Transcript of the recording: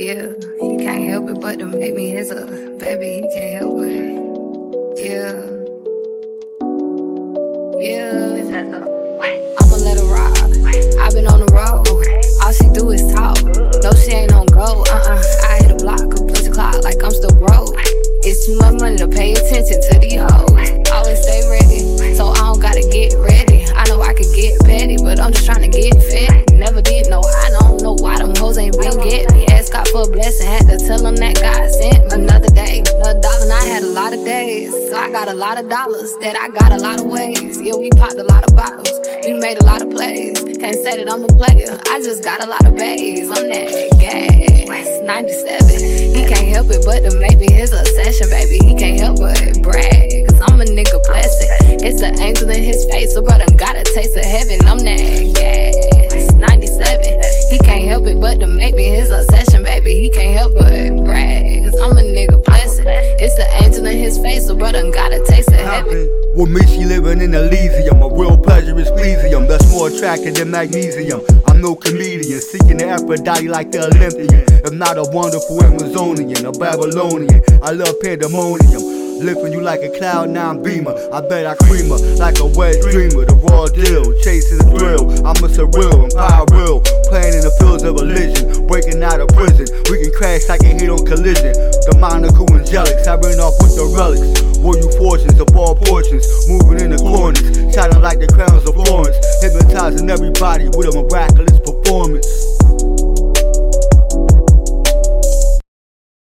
Yeah, he can't help it but to make me his uh, baby. He can't help it. Yeah, yeah. I'ma let her rock. i been on the road. All she do is talk. No, she ain't on go. Uh uh. I hit a block, a place clock like I'm still broke. It's too much money to pay attention to the hoes. Always stay ready, so I don't gotta get ready. I know I could get petty, but I'm just trying to get had to tell that God sent another day, another dollar. And I had a lot of days, so I got a lot of dollars. That I got a lot of ways. Yeah, we popped a lot of bottles, we made a lot of plays. Can't say that I'm a player, I just got a lot of bays. I'm that gas, 97. He can't help it but to make me his obsession, baby. He can't help but brag, cause I'm a nigga blessing. It's an angel in his face, so brother got a taste of heaven. I'm that gas, 97. Got a taste of heaven. With me, she living in Elysium. A real pleasure is plesium. That's more attractive than magnesium. I'm no comedian, seeking the Aphrodite like the Olympian. If not a wonderful Amazonian, a Babylonian. I love pandemonium. Lifting you like a cloud nine beamer. I bet I cream her like a wet dreamer. The raw deal, chasing the thrill. I'm a surreal, empire real. Playing in the We can hit on collision. Demonical angelics, I ran off with the relics. Royal fortunes of all portions, moving in the corners, shining like the crowns of Florence, hypnotizing everybody with a miraculous performance.